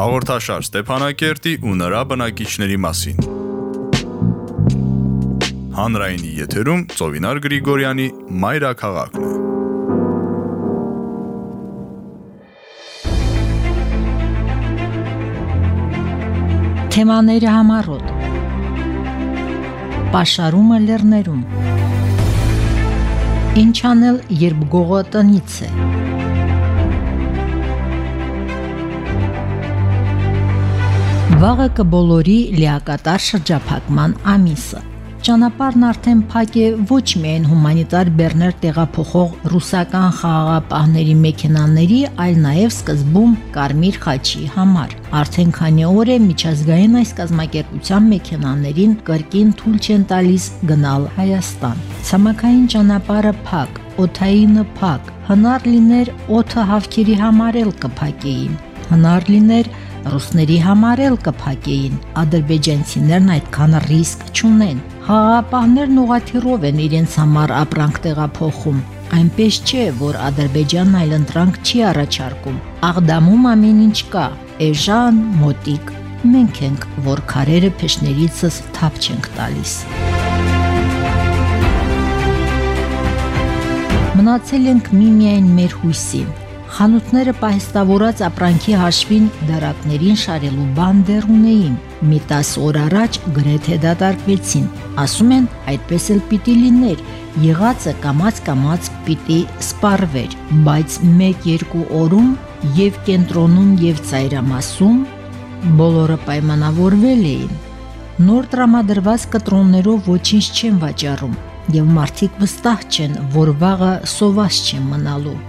Հաղորդաշար Ստեփանակերտի ու նրա բնակիչների մասին։ Հանրայինի եթերում Ծովինար Գրիգորյանի Մայրաքաղաքն է։ Թեմաները համառոտ։ Պաշարումը լեռներում։ Ինչ անել, երբ գողը տնից է։ Վաղը կբոլորի լիակատար շրջափակման ամիսը։ Ճանապարհն արդեն փակ է ոչ միայն հումանիտար բեռներ տեղափոխող ռուսական խաղաղապահների մեքենաների, այլ նաև սկզբում Կարմիր խաչի համար։ Արդեն քանի օր է միջազգային այս կազմակերպության մեքենաներին կրկին թույլ չեն տալիս գնալ Հայաստան։ Ցամաքային ճանապարհը փակ, օթայինը փակ, հնար լիներ օթը հավքերի համար էլ կփակեին։ Հնար լիներ ռուսների համար էլ կփակեին։ Ադրբեջանցիներն այդքան ռիսկ չունեն։ Խաղապահներն ուղաթիռով են իրենց համար ապրանք տեղափոխում։ Այնպես չէ, որ Ադրբեջանն այլընտրանք չի առաջարկում։ Աղդամում ամեն ինչ կա։ Էժան, մոտիկ։ Մենք ենք, որ քարերը փեշներիցս թափ չենք տալիս։ Մնացել ենք միմիայն մեր հույսին Խանութները պահեստավորած ապրանքի հաշվին դարակներին շարելու բան դեռ ունեին։ Մի 10 օր առաջ գրեթե դատարկվեցին։ Ասում են, այդպես էլ պիտի լիներ։ Եղածը կամած-կամած պիտի սպառվեր, բայց 1-2 օրում եւ կենտրոնում եւ ծայրամասում բոլորը պայմանավորվել էին։ Նոր տրամադրված կտրոններով ոչինչ չեն վաճառում եւ մարդիկ վստահ չեն, որ վաղը սոված չեն մնալու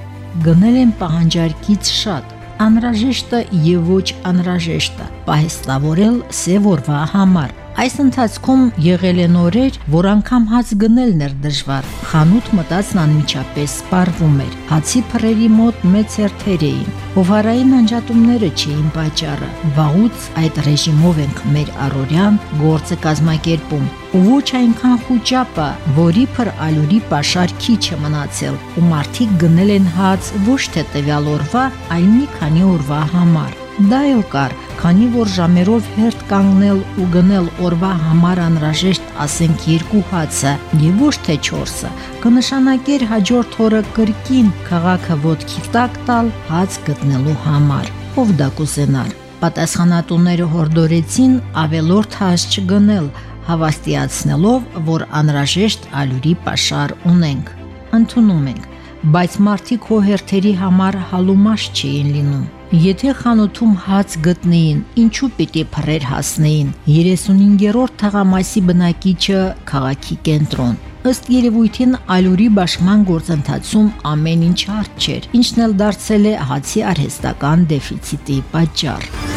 գնել են պահանջարկից շատ, անհրաժեշտը եւ ոչ անհրաժեշտը, պահեստավորել սև օրվա համար, Այս ընթացքում եղել են օրեր, որ անգամ հաց գնելն էր դժվար։ Խանութ մտածն անմիջապես սպառվում էր։ Հացի փռերի մոտ մեծ հերթեր էին։ Հովարային անջատումները չէին պատճառը։ Վաղուց այդ ռեժիմով ենք մեր առօրյան գործը կազմակերպում։ Ու ոչ այնքան խոճապը, որի փր ալյուրի պաշար քիչ է մնացել, ու մարդիկ գնել են հաց ոչ թե տվյալ օրվա, այլ մի քանի օրվա համար։ Դա էլ կար, քանի որ ժամերով հերթ կանգնել ու գնել օրվա համար անհրաժեշտ ասենք երկու հացը եւ ոչ թե 4-ը, կնշանակեր հաջորդ օրը կրկին քաղաքը ոդքի տակ տալ հաց գտնելու համար։ Ով դա կուզենար։ Պատասխանատուները հորդորեցին ավելորդ հաց չգնել, հավաստիացնելով, որ անհրաժեշտ ալյուրի pašար ունենք։ Ընթունում ենք, բայց մարդիկ հոհերթերի համար հալումաշ չէին լինում։ Եթե խանութում հաց գտնեին, ինչու պիտի փռեր հասնեին։ 35-րդ թղամասի բնակիչը քաղաքի կենտրոն։ Ըստ երևույթին ալյուրի բաշխման գործընթացում ամեն ինչ հարթ չէր, ինչն էլ դարձել է հացի արհեստական դեֆիցիտի պատճառ։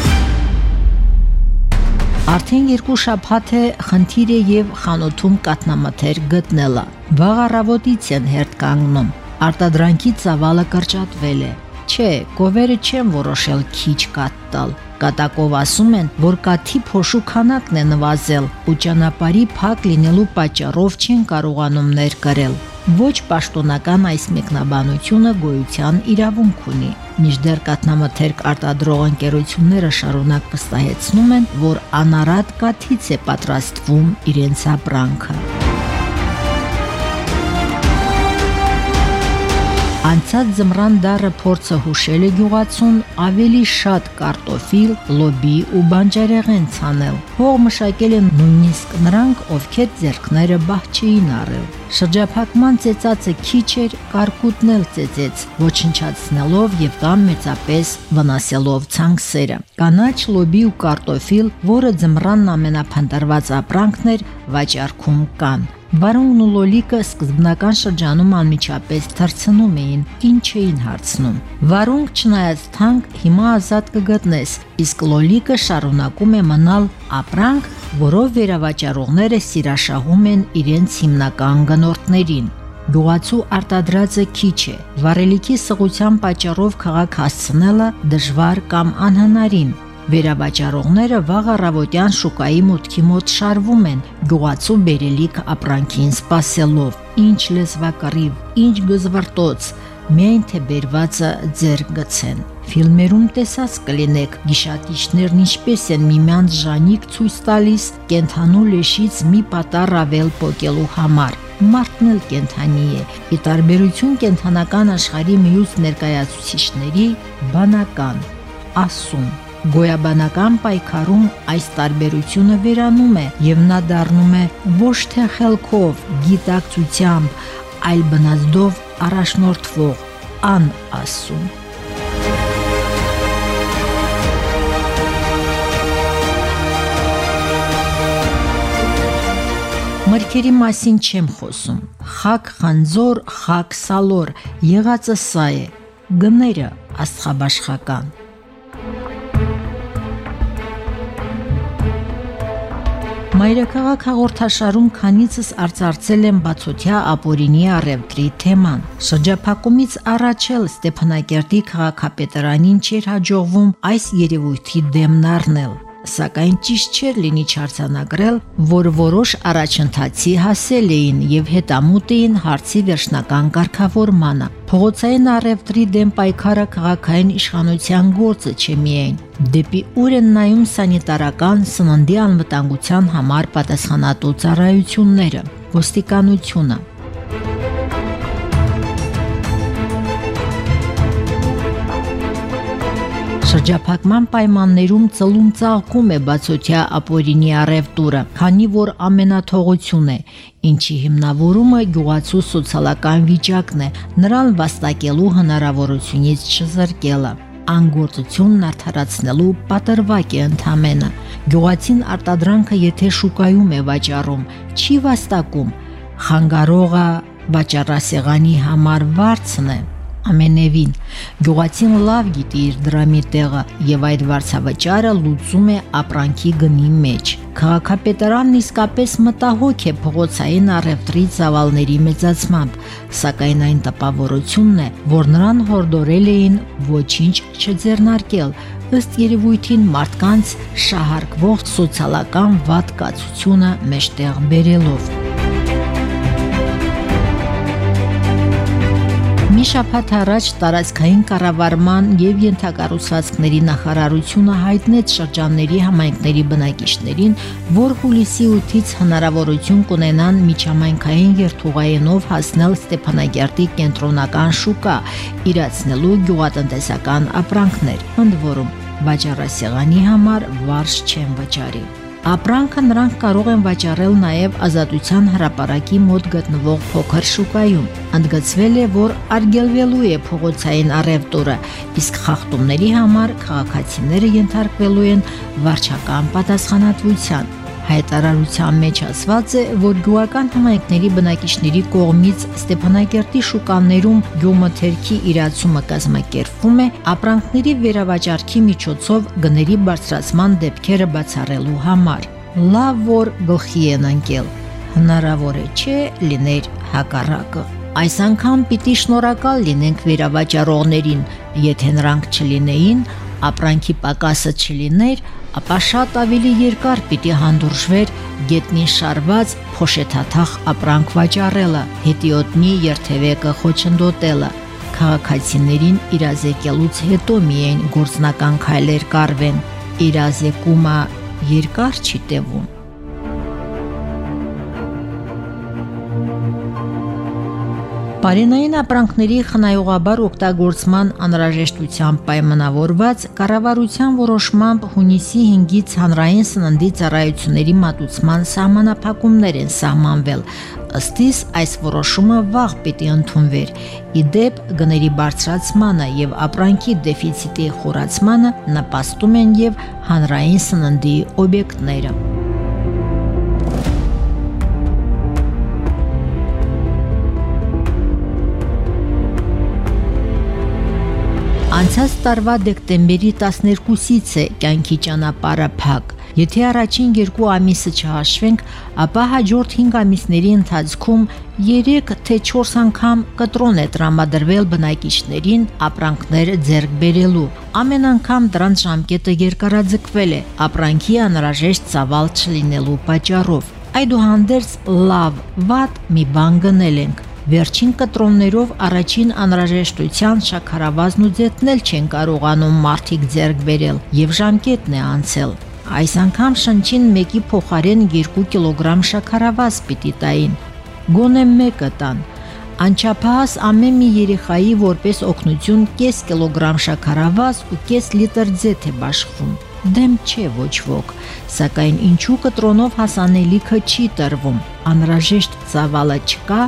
Արդեն երկու շաբաթ է խնդիր է եւ խանութում կատնամթեր գտնելը։ Վաղ առավոտից են հերթ կանգնում։ Արտադրանքի ծավալը կրճատվել է։ Չէ, կովերը չեն որոշել քիչ կատ տալ։ Կատակով ասում են, որ կաթի փոշու քանակն է նվազել ու ճանապարհի փակ լինելու պատճառով չեն կարողանում ներկրել։ Ոչ պաշտոնական այս մեկնաբանությունը գոյության իրավունք ունի։ Միջդեռ կատնամթերք արտադրող ընկերությունները շարունակ վստահեցնում են, որ անարատ կաթից է պատրաստվում իրենց ապրանքը։ Անցած զմրան դարը փորձը հուշել է գյուղացուն ավելի շատ կարտոֆիլ, լոբի ու բանջարեղեն ցանել։ Հող մշակել են նույնիսկ նրանք, ովքեր ձեռքները բահ չէին առել։ Շրջափակման ծեծածը քիչ էր, կարկուտն էլ ծեծեց, ոչնչացնելով եւ կամ մեծապես վնասելով ցանքսերը։ Կանաչ լոբի ու կարտոֆիլ, որը ձմռանն ամենափնտրված ապրանքն էր, վաճառքում կան։ Վարունգն ու լոլիկը սկզբնական շրջանում անմիջապես թրցնում էին, ինչ էին հարցնում։ Վարունգ չնայած թանկ, հիմա ազատ կգտնես, իսկ լոլիկը շարունակում է մնալ ապրանք, որով վերավաճառողները սիրաշահում են իրենց հիմնական գնորդներին։ Գյուղացու արտադրածը քիչ է։ Վարելիքի սղության պատճառով քաղաք հասցնելը դժվար կամ անհնարին, Վերավաճառողները վաղ առավոտյան շուկայի մուտքի մոտ շարվում են, գողացու բերելիք ապրանքին սпасելով։ Ինչ լեզվակռիվ, ինչ գզվարտոց, միայն թե բերվածը ձեր գցեն։ Ֆիլմերում տեսած կլինեք գիշատիչներն ինչպես են միմյանց ժանիկ ցույց տալիս կենթանու լեշից մի պատառ ավել փոկելու համար։ Մարդն էլ կենթանի է։ Ի տարբերություն կենթանական աշխարհի մյուս ներկայացուցիչների բանական ասում. Գոյաբանական պայքարում այս տարբերությունը վերանում է եւ նա դառնում է ոչ թե խելքով, գիտակցությամբ, այլ բնազդով առաջնորդվող ան ասում։ Մրգերի մասին չեմ խոսում։ Խակ խանձոր, խակ սալոր, եղածը սա է։ Գները աստղաբաշխական։ Մայրաքաղաք հաղորդաշարում քանիցս արծարծել են բացօթյա ապորինի առևտրի թեման։ Շրջափակումից առաջ էլ Ստեփանակերտի քաղաքապետարանին չէր հաջողվում այս երևույթի դեմն առնել սակայն ճիշտ չէր լինի չարցանագրել, որ որոշ առաջընթացի հասել էին եւ հետամուտ էին հարցի վերջնական կարգավորմանը։ Փողոցային առևտրի դեմ պայքարը քաղաքային իշխանության գործը չէ միայն։ Դեպի ուր են նայում սանիտարական սննդի անվտանգության համար պատասխանատու ծառայությունները, ոստիկանությունը, Շրջափակման պայմաններում ծլում ծաղկում է բացօթյա ապօրինի առևտուրը, քանի որ ամենաթողություն է, ինչի հիմնավորումը գյուղացու սոցիալական վիճակն է, նրան վաստակելու հնարավորությունից չզրկելը անգործությունն արդարացնելու պատրվակ է ընդամենը։ Գյուղացին արտադրանքը եթե շուկայում է վաճառում, չի վաստակում, խանգարողը վաճառասեղանի համար վարձն է ամենևին։ Գյուղացին լավ գիտի իր դրամի տեղը եւ այդ վարձավճարը լուծում է ապրանքի գնի մեջ։ Քաղաքապետարանն իսկապես մտահոգ է փողոցային առևտրի ծավալների մեծացմամբ, սակայն այն տպավորությունն է, որ նրան հորդորել էին ոչինչ չձեռնարկել, ըստ երևույթին մարդկանց շահարկվող սոցիալական վատ կացությունը մեջտեղ բերելով։ Մի շաբաթ առաջ տարածքային կառավարման եւ յենթակառուցվածքների նախարարությունը հայտնեց շրջանների համայնքների բնակիչներին, որ հուլիսի 8-ից հնարավորություն կունենան միջամայնքային երթուղայինով հասնել Ստեփանագերտի կենտրոնական շուկա, իրացնելու գյուղատնտեսական ապրանքներ, ընդ որում վաճառասեղանի համար վարժ չեն վճարի։ Ապրանքը նրանք կարող են վաճառել նաև Ազատության հրապարակի մոտ գտնվող փոքր շուկայում։ Ընդգծվել է, որ արգելվելու է փողոցային առևտուրը, իսկ խախտումների համար քաղաքացիները ենթարկվելու են վարչական պատասխանատվության։ Հայտարարության մեջ ասված է, որ գյուղական համայնքների բնակիչների կողմից Ստեփանակերտի շուկաներում գյուղմթերքի իրացումը կազմակերպվում է ապրանքների վերավաճառքի միջոցով գների բարձրացման դեպքերը բացառելու համար։ Լավ որ գլխի են ընկել։ Հնարավոր է չէ լիներ հակառակը։ Այս անգամ պիտի շնորհակալ լինենք վերավաճառողներին, եթե նրանք չլինեին, ապրանքի պակասը չլիներ, ապա շատ ավելի երկար պիտի հանդուրժվեր գետնին շարված փոշեթաթախ ապրանք վաճառելը, հետիոտնի երթևեկը խոչընդոտելը, քաղաքացիներին իրազեկելուց հետո միայն գործնական քայլեր կարվեն։ Իրազեկումը երկար չի տևում։ Բարենային ապրանքների խնայողաբար օգտագործման անհրաժեշտությամբ պայմանավորված կառավարության որոշմամբ հունիսի 5-ից հանրային սննդի ծառայությունների մատուցման սահմանափակումներ են սահմանվել։ Ըստիս այս որոշումը վաղ պիտի ընդունվեր։ Իդեպ գների բարձրացմանը եւ ապրանքի դեֆիցիտի խորացմանը նպաստում են եւ հանրային սննդի օբյեկտները։ Անցած տարվա դեկտեմբերի 12-ից է կյանքի ճանապարհը փակ։ Եթե առաջին երկու ամիսը չհաշվենք, ապա հաջորդ 5 ամիսների ընթացքում 3 թե 4 անգամ կտրոն է տրամադրվել բնակիչներին ապրանքներ ձեռք բերելու։ Ամեն անգամ դրանց ժամկետը երկարաձգվել է ապրանքի անհրաժեշտ ծավալ չլինելու պատճառով։ Այդուհանդերձ լավ, վատ մի բան գնել ենք Վերջին կտրոններով առաջին անհրաժեշտության շաքարավազն ու ձեթնել չեն կարողանում մարդիկ ձեռք բերել եւ ժամկետն է անցել։ Այս անգամ շնչին մեկի փոխարեն 2 կիլոգրամ շաքարավազ պիտի տային։ Գոնե մեկը տան։ Անչափահաս ամեն մի երեխայի որպես օգնություն կես կիլոգրամ շաքարավազ ու կես լիտր ձեթ է բաշխվում դեմ չէ ոչ ոք, սակայն ինչու կտրոնով հասանելիքը չի տրվում, անհրաժեշտ ծավալը չկա,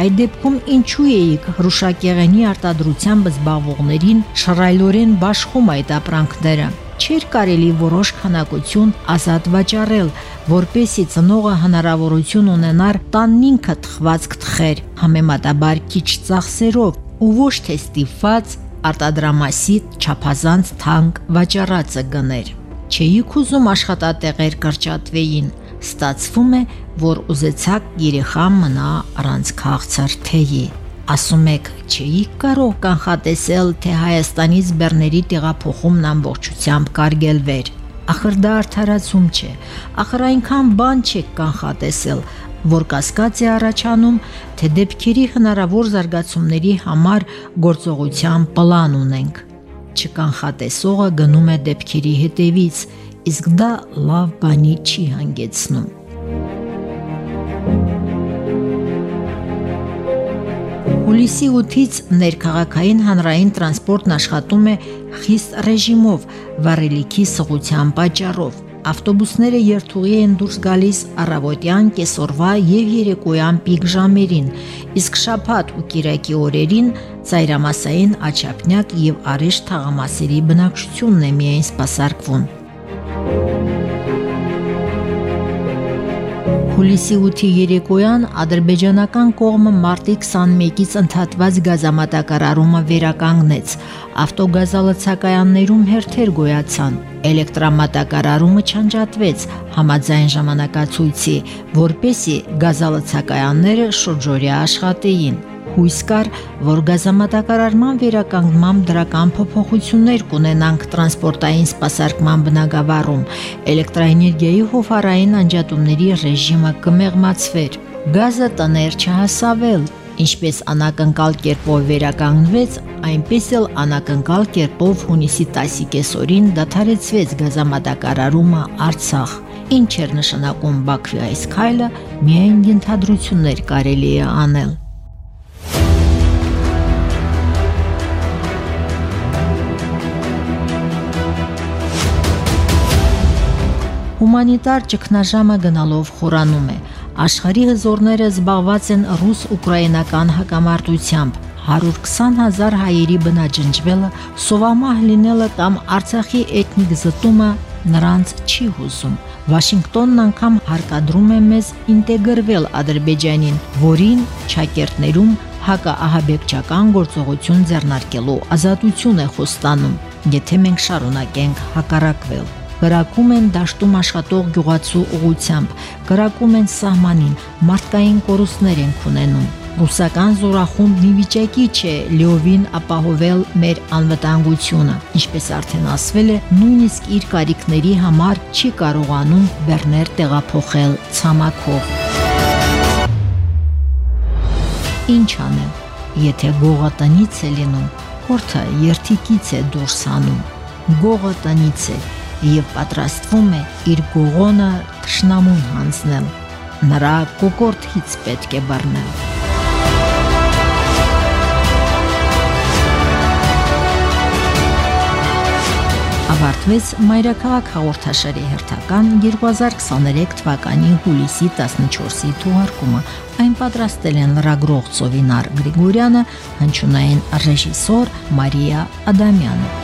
այդ դեպքում ինչու էիք հրուշակեղենի արտադրությամբ զբաղվողներին շռայլորեն բաշխում այդ ապրանքները։ Չէր կարելի որոշ քանակություն ազատ վաճառել, որպեսի ծնողը հնարավորություն ունենար տանն ինքը թխվածք թխեր համեմատաբար քիչ ծախսերով ու ոչ թե ստիփված արտադրամասի չափազանց թանկ վաճառածը գներ չէիք ուզում աշխատատեղեր կրճատվեին, ստացվում է, որ ուզեցակ երեխան մնա առանց քաղցր թեյի։ Ասում եք, չէիք կարող կանխատեսել, թե Հայաստանից Բեռների տեղափոխումն ամբողջությամբ կարգելվեր։ Ախր դա արդարացում չէ։ Ախր այնքան բան չեք կանխատեսել, որ կասկած է առաջանում, թե դեպքերի հնարավոր զարգացումների համար գործողության պլան ունենք չկանխատեսողը գնում է դեպքերի հետևից, իսկ դա լավ բանի չի հանգեցնում։ Հուլիսի 8-ից ներքաղաքային հանրային տրանսպորտն աշխատում է խիստ ռեժիմով, վառելիքի սղության պատճառով։ Ավտոբուսները երթուղի են դուրս գալիս առավոտյան, կեսօրվա եւ երեկոյան պիկ ժամերին, իսկ շաբաթ ու կիրակի օրերին ծայրամասային աչափնյակ եւ արեշ թաղամասերի բնակչությունն է միայն սպասարկվում։ Հուլիսի 8-ի երեկոյան ադրբեջանական կողմը մարտի 21-ից ընդհատված գազամատակարարումը վերականգնեց։ Ավտոգազալցակայաններում հերթեր գոյացան։ Էլեկտրամատակարարումը չանջատվեց համաձայն ժամանակացույցի, որպեսի գազալցակայանները շրջօրյա աշխատեին հույս կար, որ գազամատակարարման վերականգնման դրական փոփոխություններ կունենանք տրանսպորտային սպասարկման բնագավառում, էլեկտրաէներգիայի հովհարային անջատումների ռեժիմը կմեղմացվեր։ Գազը տներ չհասավել, ինչպես անակնկալ կերպով վերականգնվեց, այնպես էլ անակնկալ կերպով հունիսի 10-ի կեսօրին դադարեցվեց գազամատակարարումը Արցախ։ Ինչ էր նշանակում Բաքվի այս քայլը, միայն ենթադրություններ կարելի է անել։ Հումանիտար ճգնաժամը գնալով խորանում է։ Աշխարհի հզորները զբաղված են ռուս-ուկրաինական հակամարտությամբ։ 120.000 հայերի բնաջնջվելը, սովամահ լինելը կամ Արցախի էթնիկ զտումը նրանց չի հուզում։ Վաշինգտոնն անգամ հարկադրում է մեզ ինտեգրվել Ադրբեջանին, որին ճակերտներում հակաահաբեկչական գործողություն ձեռնարկելու ազատություն է խոստանում, եթե մենք շարունակենք հակառակվել գրակում են դաշտում աշխատող գյուղացու ուղությամբ, գրակում են սահմանին, մարդկային կորուստներ են ունենում։ Ռուսական զորախումբն ի վիճակի չէ լիովին ապահովել մեր անվտանգությունը, ինչպես արդեն ասվել է, նույնիսկ իր կարիքների համար չի կարողանում բեռներ տեղափոխել ցամաքով։ Ինչ անել, եթե գողը տնից է լինում, հորթը երթիկից է դուրս անում։ Գողը տնից է, եւ պատրաստվում է իր գողոնը ճշնամուն հանձնել։ Նրա կոկորտից պետք է բռնել։ ավարտվեց Մայրաքաղաք հաղորդաշարի հերթական 2023 թվականի հուլիսի 14-ի թողարկումը։ Այն պատրաստել են լրագրող Ծովինար Գրիգորյանը, հնչյունային ռեժիսոր Մարիա Ադամյանը։